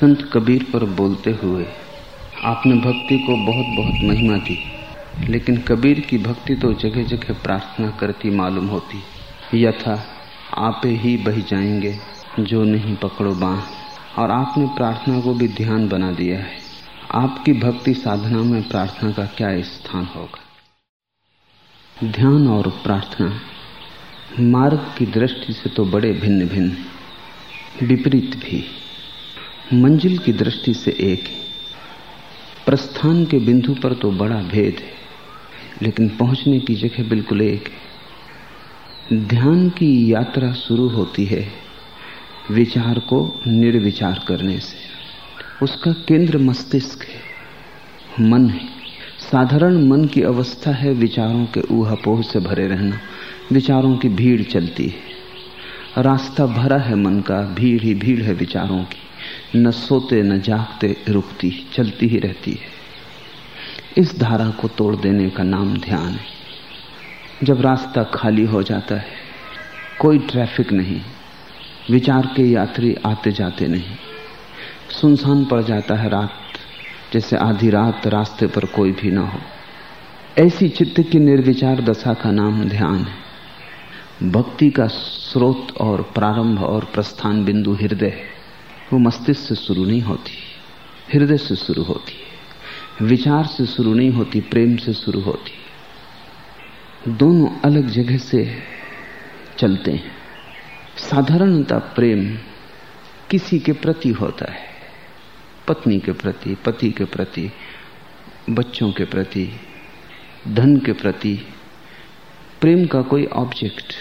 संत कबीर पर बोलते हुए आपने भक्ति को बहुत बहुत महिमा दी। लेकिन कबीर की भक्ति तो जगह जगह प्रार्थना करती मालूम होती। यथा आपे ही बह जाएँगे, जो नहीं पकड़ो बाह। और आपने प्रार्थना को भी ध्यान बना दिया है। आपकी भक्ति साधना में प्रार्थना का क्या स्थान होगा? ध्यान और प्रार्थना। मार्ग की दृष्टि से तो बड़े भिन्न भिन्न विपरीत भी। मंजिल की दृष्टि से एक है। प्रस्थान के बिंदु पर तो बड़ा भेद है, लेकिन पहुँचने की जगह बिल्कुल एक है। ध्यान की यात्रा शुरू होती है विचार को निर्विचार करने से। उसका केंद्र मस्तिष्क है, मन है। साधारण मन की अवस्था है विचारों के ऊहापोह से भरे रहना, विचारों की भीड़ चलती है। रास्ता भरा है मन का, भीड़ ही भीड़ है विचारों की। न सोते न जागते रुकती, चलती ही रहती है। इस धारा को तोड़ देने का नाम ध्यान है। जब रास्ता खाली हो जाता है, कोई ट्रैफ़िक नहीं, विचार के यात्री आते जाते नहीं। सुनसान पड़ जाता है रात, जैसे आधी रात रास्ते पर कोई भी ना हो। ऐसी चित्त की निर्विचार दशा का नाम ध्यान है। भक्ति का स्रोत और प्रारंभ और प्रस्थान बिंदु हृदय है। वो मस्तिष्क से शुरू नहीं होती, हृदय से शुरू होती है विचार से शुरू नहीं होती, प्रेम से शुरू होती। दोनों अलग जगह से चलते हैं। साधारणता प्रेम किसी के प्रति होता है, पत्नी के प्रति, पति के प्रति, बच्चों के प्रति, धन के प्रति। प्रेम का कोई ऑब्जेक्ट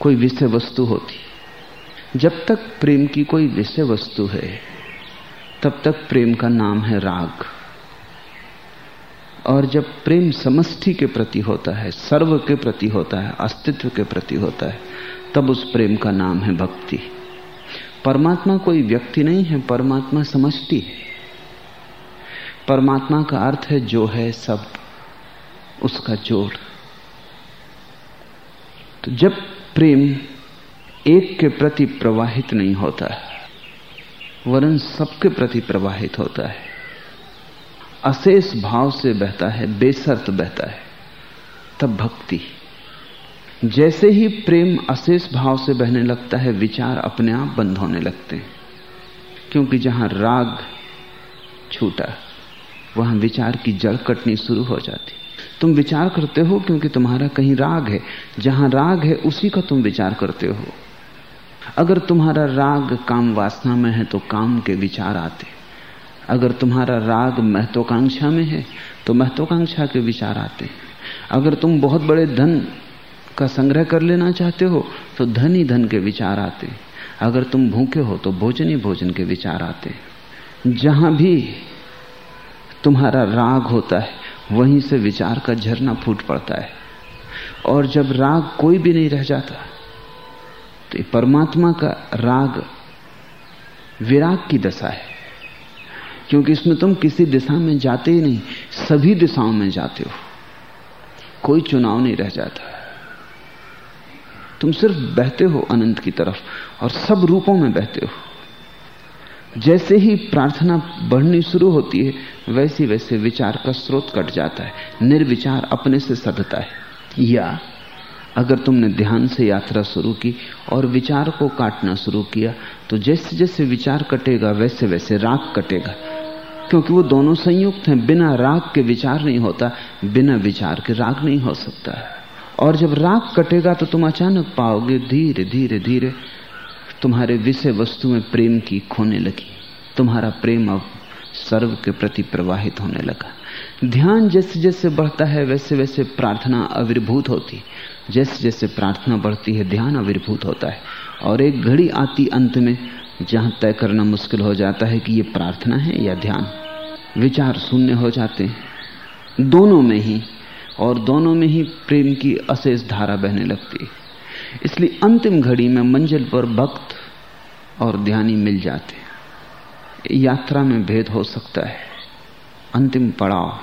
कोई विषय वस्तु होती। जब तक प्रेम की कोई विषय वस्तु है, तब तक प्रेम का नाम है राग। और जब प्रेम समष्टि के प्रति होता है, सर्व के प्रति होता है, अस्तित्व के प्रति होता है, तब उस प्रेम का नाम है भक्ति। परमात्मा कोई व्यक्ति नहीं है, परमात्मा समष्टि है। परमात्मा का अर्थ है जो है सब, उसका जोड़। तो जब प्रेम एक के प्रति प्रवाहित नहीं होता वरन सबके प्रति प्रवाहित होता है। अशेष भाव से बहता है, बेसर्त बहता है, तब भक्ति। जैसे ही प्रेम अशेष भाव से बहने लगता है, विचार अपने आप बंद होने लगते हैं। क्योंकि जहाँ राग छूटा, वहाँ विचार की जड़ कटनी शुरू हो जाती। तुम विचार करते हो क्योंकि तुम्हारा कहीं राग है, जहाँ राग है, उसी का तुम विचार करते हो। अगर तुम्हारा राग काम वासना में है तो काम के विचार आते। अगर तुम्हारा राग महत्वाकांक्षा में है तो महत्वाकांक्षा के विचार आते। अगर तुम बहुत बड़े धन का संग्रह कर लेना चाहते हो तो धन ही धन के विचार आते। अगर तुम भूखे हो तो भोजन ही भोजन के विचार आते। जहाँ भी तुम्हारा राग होता है, वहीं से विचार का झरना फूट पड़ता है। और जब राग कोई भी नहीं रह जाता तो परमात्मा का राग विराग की दशा है। क्योंकि इसमें तुम किसी दिशा में जाते ही नहीं, सभी दिशाओं में जाते हो। कोई चुनाव नहीं रह जाता। तुम सिर्फ़ बहते हो अनंत की तरफ़ और सब रूपों में बहते हो। जैसे ही प्रार्थना बढ़नी शुरू होती है वैसे वैसे विचार का स्रोत कट जाता है। निर्विचार अपने से सदता है। या अगर तुमने ध्यान से यात्रा शुरू की और विचार को काटना शुरू किया तो जैसे जैसे विचार कटेगा वैसे वैसे राग कटेगा। क्योंकि वो दोनों संयुक्त हैं, बिना राग के विचार नहीं होता, बिना विचार के राग नहीं हो सकता और जब राग कटेगा तो तुम अचानक पाओगे, धीरे धीरे धीरे, तुम्हारे विषय वस्तु में प्रेम की खोने लगी, तुम्हारा प्रेम अब सर्व के प्रति प्रवाहित होने लगा। ध्यान जैसे जैसे बढ़ता है, वैसे वैसे प्रार्थना आविर्भूत होती जैसे जैसे प्रार्थना बढ़ती है, ध्यान आविर्भूत होता है। और एक घड़ी आती अंत में, जहाँ तय करना मुश्किल हो जाता है कि ये प्रार्थना है या ध्यान। विचार शून्य हो जाते हैं। दोनों में ही, और दोनों में ही प्रेम की अशेष धारा बहने लगती है। इसलिए अंतिम घड़ी में मंजिल पर भक्त और ध्यानी मिल जाते हैं। यात्रा में भेद हो सकता है। अंतिम पड़ाव।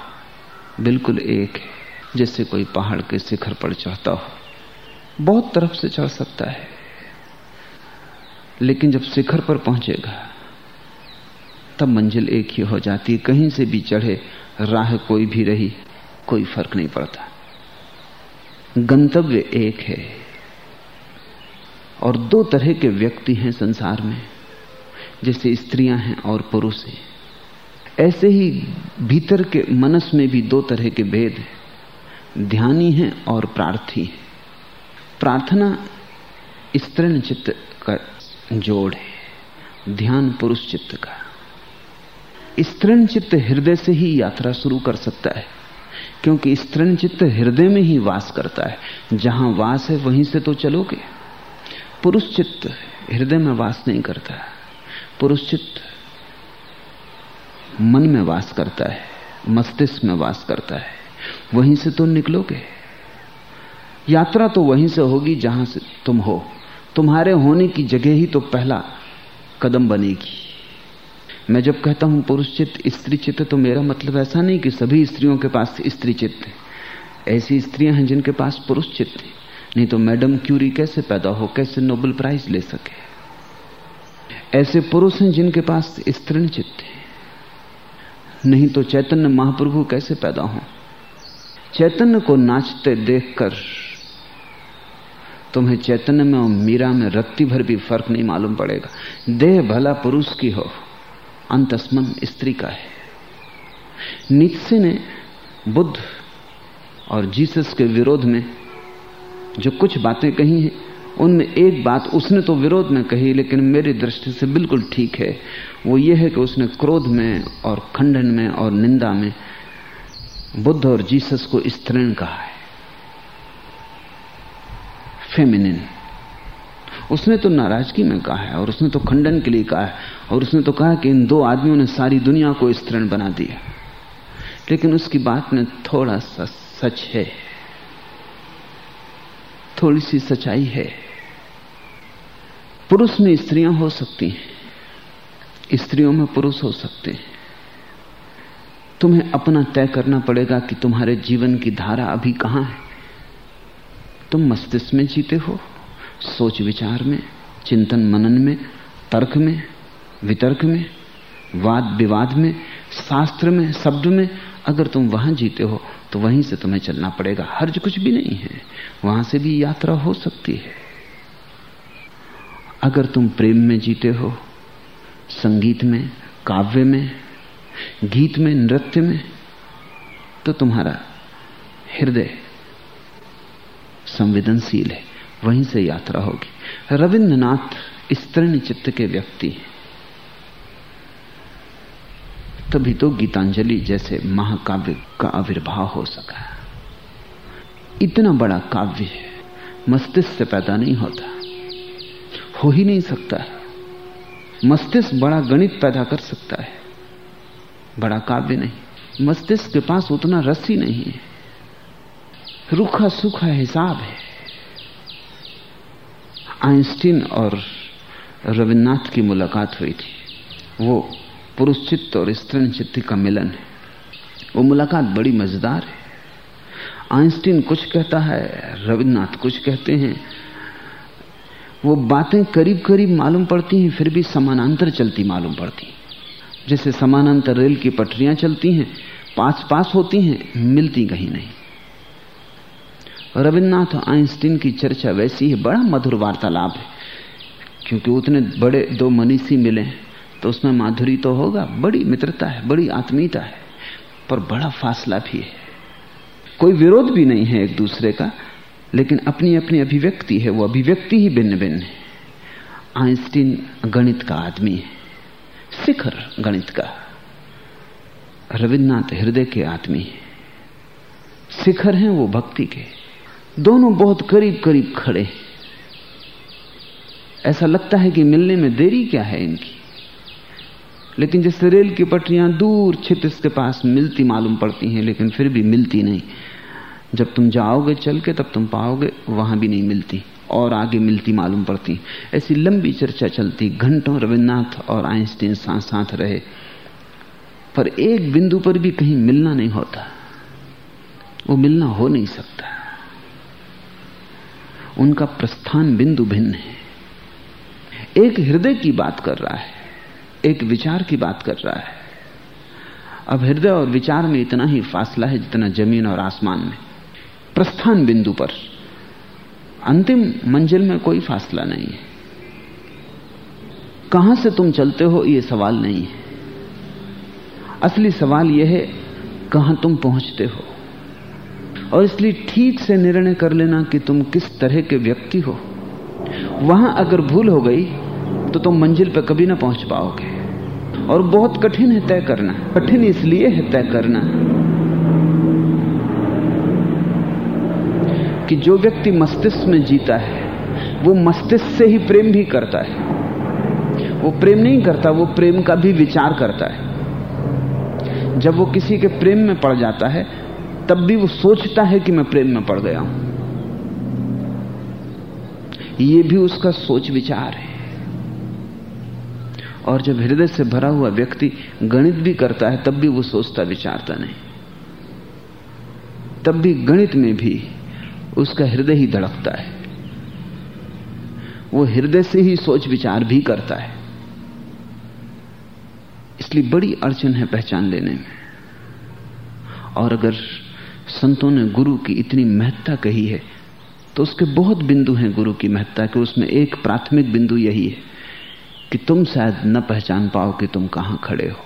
बिल्कुल एक है, जैसे कोई पहाड़ के शिखर पर चढ़ता हो। बहुत तरफ़ से चढ़ सकता है, लेकिन जब शिखर पर पहुंचेगा, तब मंजिल एक ही हो जाती है कहीं से भी चढ़े, राह कोई भी रही, कोई फ़र्क नहीं पड़ता। गंतव्य एक है, और दो तरह के व्यक्ति हैं संसार में, जैसे स्त्रियाँ हैं और पुरुष हैं। ऐसे ही भीतर के मनस में भी दो तरह के भेद हैं। ध्यानी हैं और प्रार्थी हैं। प्रार्थना स्त्रीण चित्त का जोड़ है, ध्यान पुरुष चित्त का। स्त्रीण चित्त हृदय से ही यात्रा शुरू कर सकता है, क्योंकि स्त्रीण चित्त हृदय में ही वास करता है। जहाँ वास है, वहीं से तो चलोगे। पुरुष चित्त हृदय में वास नहीं करता। पुरुष चित्त मन में वास करता है, मस्तिष्क में वास करता है। वहीं से तो निकलोगे। यात्रा तो वहीं से होगी जहाँ से तुम हो। तुम्हारे होने की जगह ही तो पहला कदम बनेगी। मैं जब कहता हूँ पुरुष चित्त स्त्री चित्त तो मेरा मतलब ऐसा नहीं कि सभी स्त्रियों के पास स्त्री चित्त है। ऐसी स्त्रियाँ हैं जिनके पास पुरुष चित्त है। नहीं तो मैडम क्यूरी कैसे पैदा हो, कैसे नोबेल प्राइज ले सके? ऐसे पुरुष हैं जिनके पास स्त्री चित्त है। नहीं तो चैतन्य महाप्रभु कैसे पैदा हो? चैतन्य को नाचते देखकर तुम्हें चैतन्य में और मीरा में रत्ती भर भी फ़र्क नहीं मालूम पड़ेगा। देह भला पुरुष की हो, अंतस्मन स्त्री का है। नित्से ने बुद्ध और जीसस के विरोध में जो कुछ बातें कही हैं उनमें एक बात उसने तो विरोध में कही, लेकिन मेरी दृष्टि से बिल्कुल ठीक है। वो ये है कि उसने क्रोध में और खंडन में और निंदा में बुद्ध और जीसस को स्त्रीण कहा है। फेमिनिन उसने तो नाराज़गी में कहा है और उसने तो खंडन के लिए कहा है और उसने तो कहा कि इन दो आदमियों ने सारी दुनिया को स्त्रीण बना दिया। लेकिन उसकी बात में थोड़ा सा सच है। थोड़ी सी सच्चाई है। पुरुष में स्त्रियाँ हो सकती हैं। स्त्रियों में पुरुष हो सकते हैं। तुम्हें अपना तय करना पड़ेगा कि तुम्हारे जीवन की धारा अभी कहाँ है। तुम मस्तिष्क में जीते हो, सोच विचार में, चिंतन मनन में, तर्क में, वितर्क में, वाद विवाद में, शास्त्र में, शब्द में, अगर तुम वहाँ जीते हो तो वहीं से तुम्हें चलना पड़ेगा। हर्ज कुछ भी नहीं है। वहाँ से भी यात्रा हो सकती है। अगर तुम प्रेम में जीते हो, संगीत में, काव्य में, गीत में, नृत्य में तो तुम्हारा हृदय संवेदनशील है। वहीं से यात्रा होगी। रविन्द्रनाथ स्त्रीण चित्त के व्यक्ति हैं। तभी तो गीतांजलि जैसे महाकाव्य का आविर्भाव हो सका। इतना बड़ा काव्य मस्तिष्क से पैदा नहीं होता। हो ही नहीं सकता। मस्तिष्क बड़ा गणित पैदा कर सकता है। बड़ा काव्य नहीं, मस्तिष्क के पास उतना रस ही नहीं है। रूखा सूखा हिसाब है। आइंस्टीन और रविन्द्रनाथ की मुलाकात हुई थी। वो पुरुष चित्त और स्त्रीण चित्त का मिलन है। वो मुलाकात बड़ी मज़ेदार है। आइंस्टीन कुछ कहता है, रविन्द्रनाथ कुछ कहते हैं। वो बातें करीब करीब मालूम पड़ती हैं, फिर भी समानांतर चलती मालूम पड़ती हैं। जैसे समानांतर रेल की पटरियाँ चलती हैं पास पास होती हैं, मिलती कहीं नहीं। रविन्द्रनाथ आइंस्टीन की चर्चा वैसी है बड़ा मधुर वार्तालाप है, क्योंकि उतने बड़े दो मनीषी मिले हैं। तो उसमें माधुरी तो होगा, बड़ी मित्रता है, बड़ी आत्मीयता है, पर बड़ा फासला भी है। कोई विरोध भी नहीं है एक दूसरे का, लेकिन अपनी अपनी अभिव्यक्ति है, वो अभिव्यक्ति ही भिन्न भिन्न है। आइंस्टीन गणित का आदमी है, शिखर गणित का। रविन्द्रनाथ हृदय के आदमी है। शिखर हैं वो भक्ति के। दोनों बहुत करीब करीब खड़े ऐसा लगता है कि मिलने में देरी क्या है इनकी। लेकिन जैसे रेल की पटरियाँ दूर छित इसके पास मिलती मालूम पड़ती हैं, लेकिन फिर भी मिलती नहीं। जब तुम जाओगे चल के, तब तुम पाओगे वहाँ भी नहीं मिलती, और आगे मिलती मालूम पड़ती। ऐसी लंबी चर्चा चलती, घंटों रविन्द्रनाथ और आइंस्टीन साथ साथ रहे। पर एक बिंदु पर भी कहीं मिलना नहीं होता। वो मिलना हो नहीं सकता। उनका प्रस्थान बिंदु भिन्न है। एक हृदय की बात कर रहा है। एक विचार की बात कर रहा है। अब हृदय और विचार में इतना ही फासला है जितना ज़मीन और आसमान में। प्रस्थान बिंदु पर। अंतिम मंजिल में कोई फासला नहीं है। कहाँ से तुम चलते हो यह सवाल नहीं है। असली सवाल यह है, कहाँ तुम पहुँचते हो? और इसलिए ठीक से निर्णय कर लेना कि तुम किस तरह के व्यक्ति हो। वहाँ अगर भूल हो गई तो तुम मंजिल पर कभी ना पहुँच पाओगे। और बहुत कठिन है तय करना, कठिन इसलिए है तय करना कि जो व्यक्ति मस्तिष्क में जीता है, वो मस्तिष्क से ही प्रेम भी करता है। वो प्रेम नहीं करता, वो प्रेम का भी विचार करता है। जब वो किसी के प्रेम में पड़ जाता है, तब भी वो सोचता है कि मैं प्रेम में पड़ गया हूँ। ये भी उसका सोच विचार है। और जब हृदय से भरा हुआ व्यक्ति गणित भी करता है, तब भी वो सोचता, विचारता नहीं। तब भी गणित में भी उसका हृदय ही धड़कता है। वो हृदय से ही सोच, विचार भी करता है। इसलिए बड़ी अड़चन है पहचान लेने में। और अगर संतों ने गुरु की इतनी महत्ता कही है तो उसके बहुत बिंदु हैं गुरु की महत्ता, के उसमें एक प्राथमिक बिंदु यही है। कि तुम शायद न पहचान पाओ कि तुम कहाँ खड़े हो।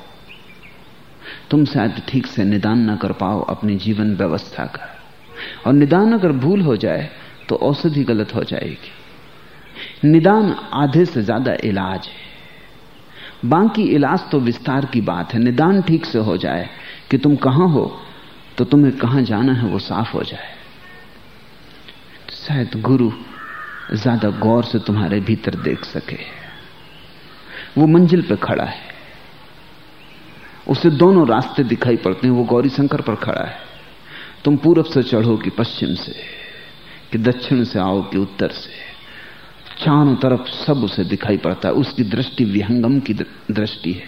तुम शायद ठीक से निदान न कर पाओ अपनी जीवन व्यवस्था का। और निदान अगर भूल हो जाए तो औषधि गलत हो जाएगी। निदान आधे से ज़्यादा इलाज है। बाकी इलाज तो विस्तार की बात है। निदान ठीक से हो जाए कि तुम कहाँ हो तो तुम्हें कहाँ जाना है वो साफ़ हो जाए। शायद गुरु ज़्यादा गौर से तुम्हारे भीतर देख सके। वो मंजिल पे खड़ा है। उसे दोनों रास्ते दिखाई पड़ते हैं। वो गौरी शंकर पर खड़ा है। तुम पूरब से चढ़ो कि पश्चिम से, कि दक्षिण से आओ कि उत्तर से। चारों तरफ़ सब उसे दिखाई पड़ता है। उसकी दृष्टि विहंगम की दृष्टि है।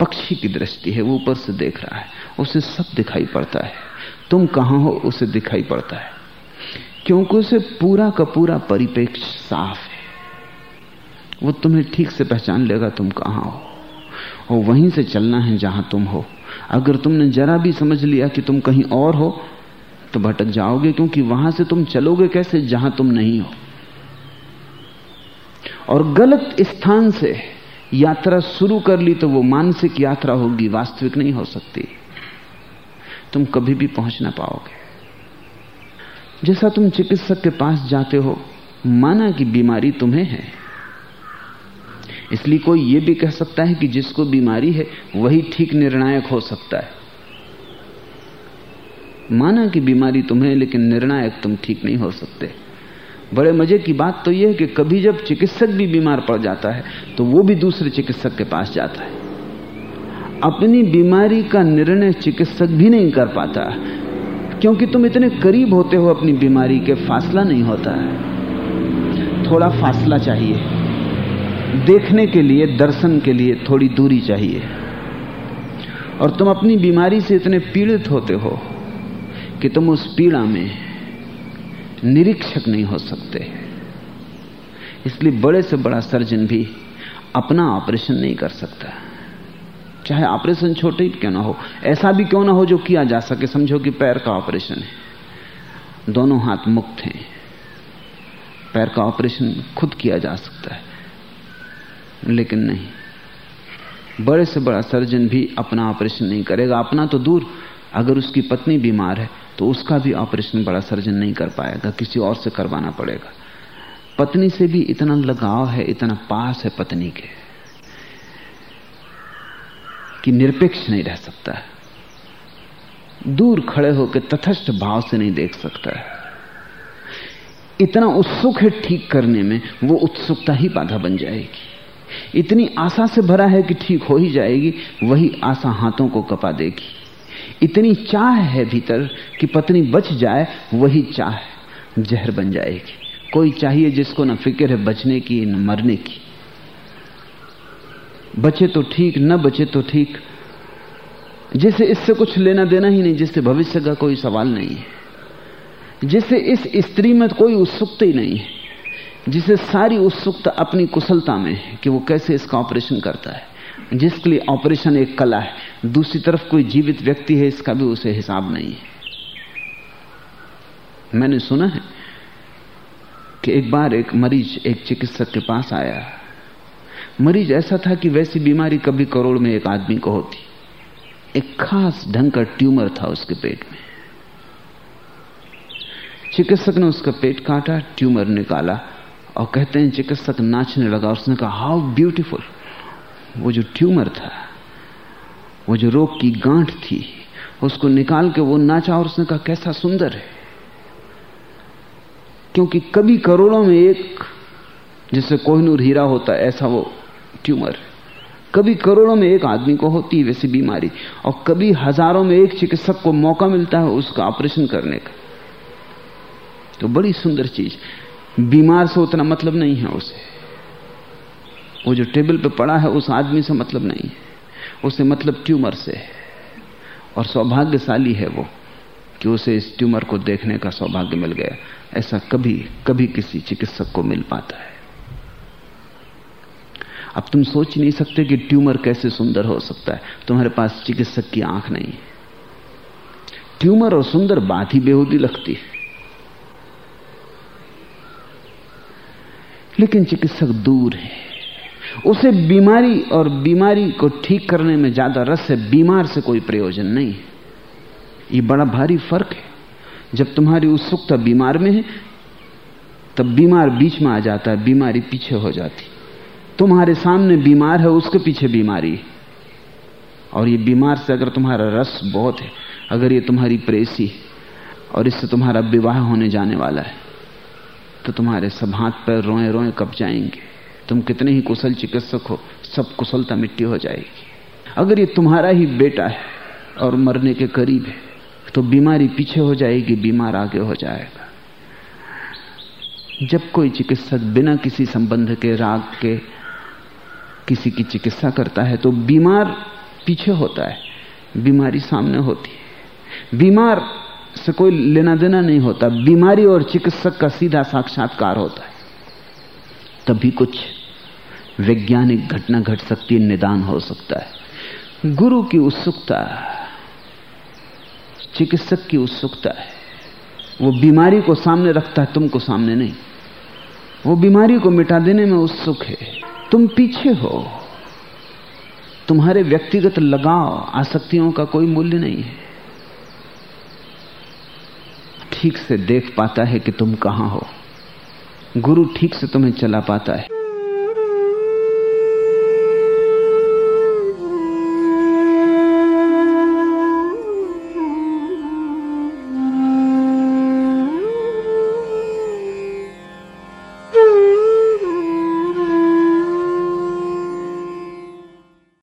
पक्षी की दृष्टि है। वो ऊपर से देख रहा है। उसे सब दिखाई पड़ता है। तुम कहाँ हो उसे दिखाई पड़ता है। क्योंकि उसे पूरा का पूरा परिपेक्ष साफ़ वो तुम्हें ठीक से पहचान लेगा तुम कहाँ हो। और वहीं से चलना है जहाँ तुम हो। अगर तुमने जरा भी समझ लिया कि तुम कहीं और हो तो भटक जाओगे, क्योंकि वहाँ से तुम चलोगे कैसे जहाँ तुम नहीं हो। और गलत स्थान से यात्रा शुरू कर ली तो वो मानसिक यात्रा होगी, वास्तविक नहीं हो सकती। तुम कभी भी पहुँच ना पाओगे। जैसा तुम चिकित्सक के पास जाते हो, माना कि बीमारी तुम्हें है। इसलिए कोई यह भी कह सकता है कि जिसको बीमारी है, वही ठीक निर्णायक हो सकता है। माना कि बीमारी तुम्हें, लेकिन निर्णायक तुम ठीक नहीं हो सकते। बड़े मज़े की बात तो यह है कि कभी जब चिकित्सक भी बीमार पड़ जाता है तो वो भी दूसरे चिकित्सक के पास जाता है। अपनी बीमारी का निर्णय चिकित्सक भी नहीं कर पाता, क्योंकि तुम इतने करीब होते हो, अपनी बीमारी के फासला नहीं होता है। थोड़ा फासला चाहिए। देखने के लिए, दर्शन के लिए थोड़ी दूरी चाहिए। और तुम अपनी बीमारी से इतने पीड़ित होते हो कि तुम उस पीड़ा में निरीक्षक नहीं हो सकते। इसलिए बड़े से बड़ा सर्जन भी अपना ऑपरेशन नहीं कर सकता। चाहे ऑपरेशन छोटे ही क्यों ना हो, ऐसा भी क्यों ना हो जो किया जा सके, समझो कि पैर का ऑपरेशन है। दोनों हाथ मुक्त हैं। पैर का ऑपरेशन खुद किया जा सकता है। लेकिन नहीं। बड़े से बड़ा सर्जन भी अपना ऑपरेशन नहीं करेगा। अपना तो दूर। अगर उसकी पत्नी बीमार है तो उसका भी ऑपरेशन बड़ा सर्जन नहीं कर पाएगा। किसी और से करवाना पड़ेगा। पत्नी से भी इतना लगाव है, इतना पास है पत्नी के, कि निरपेक्ष नहीं रह सकता है। दूर खड़े होकर तथस्थ भाव से नहीं देख सकता है। इतना उत्सुक है ठीक करने में, वो उत्सुकता ही बाधा बन जाएगी। इतनी आशा से भरा है कि ठीक हो ही जाएगी, वही आशा हाथों को कपा देगी। इतनी चाह है भीतर कि पत्नी बच जाए, वही चाह जहर बन जाएगी। कोई चाहिए जिसको ना फ़िक्र है बचने की, न मरने की। बचे तो ठीक, न बचे तो ठीक। जिसे इससे कुछ लेना देना ही नहीं, जिससे भविष्य का कोई सवाल नहीं है। जिसे इस स्त्री में कोई उत्सुकता ही नहीं है। जिसे सारी उत्सुकता अपनी कुशलता में है कि वो कैसे इसका ऑपरेशन करता है। जिसके लिए ऑपरेशन एक कला है, दूसरी तरफ़ कोई जीवित व्यक्ति है, इसका भी उसे हिसाब नहीं है। मैंने सुना है कि एक बार एक मरीज़ एक चिकित्सक के पास आया। मरीज़ ऐसा था कि वैसी बीमारी कभी करोड़ में एक आदमी को होती। एक खास ढंग का ट्यूमर था उसके पेट में। चिकित्सक ने उसका पेट काटा, ट्यूमर निकाला और कहते हैं चिकित्सक नाचने लगा उसने कहा हाउ ब्यूटीफुल वो जो ट्यूमर था, वो जो रोग की गांठ थी, उसको निकाल के वो नाचा और उसने कहा, कैसा सुंदर है। क्योंकि कभी करोड़ों में एक, जिससे कोहनूर हीरा होता है, ऐसा वो ट्यूमर कभी करोड़ों में एक आदमी को होती है वैसी बीमारी, और कभी हज़ारों में एक चिकित्सक को मौका मिलता है उसका ऑपरेशन करने का। तो बड़ी सुंदर चीज़। बीमार से उतना मतलब नहीं है उसे। वो जो टेबल पे पड़ा है, उस आदमी से मतलब नहीं है। उसे मतलब ट्यूमर से है। और सौभाग्यशाली है वो कि उसे इस ट्यूमर को देखने का सौभाग्य मिल गया। ऐसा कभी कभी किसी चिकित्सक को मिल पाता है। अब तुम सोच नहीं सकते कि ट्यूमर कैसे सुंदर हो सकता है। तुम्हारे पास चिकित्सक की आँख नहीं है। ट्यूमर और सुंदर बात ही बेहूदी लगती है। लेकिन चिकित्सक दूर है। उसे बीमारी और बीमारी को ठीक करने में ज़्यादा रस है, बीमार से कोई प्रयोजन नहीं है। ये बड़ा भारी फ़र्क है। जब तुम्हारी उत्सुकता बीमार में है, तब बीमार बीच में आ जाता है, बीमारी पीछे हो जाती। तुम्हारे सामने बीमार है, उसके पीछे बीमारी है। और ये बीमार से अगर तुम्हारा रस बहुत है, अगर ये तुम्हारी प्रेसी है, और इससे तुम्हारा विवाह होने जाने वाला है तो तुम्हारे सब हाथ पैर रोए रोए कब जाएँगे? तुम कितने ही कुशल चिकित्सक हो, सब कुशलता मिट्टी हो जाएगी। अगर ये तुम्हारा ही बेटा है और मरने के करीब है तो बीमारी पीछे हो जाएगी, बीमार आगे हो जाएगा। जब कोई चिकित्सक बिना किसी संबंध के, राग के किसी की चिकित्सा करता है तो बीमार पीछे होता है, बीमारी सामने होती है। बीमार से कोई लेना देना नहीं होता। बीमारी और चिकित्सक का सीधा साक्षात्कार होता है। तभी कुछ वैज्ञानिक घटना घट सकती है, निदान हो सकता है। गुरु की उत्सुकता, चिकित्सक की उत्सुकता है। वो बीमारी को सामने रखता है, तुमको सामने नहीं। वो बीमारी को मिटा देने में उत्सुक है। तुम पीछे हो। तुम्हारे व्यक्तिगत लगाव, आसक्तियों का कोई मूल्य नहीं है। ठीक से देख पाता है कि तुम कहाँ हो। गुरु ठीक से तुम्हें चला पाता है।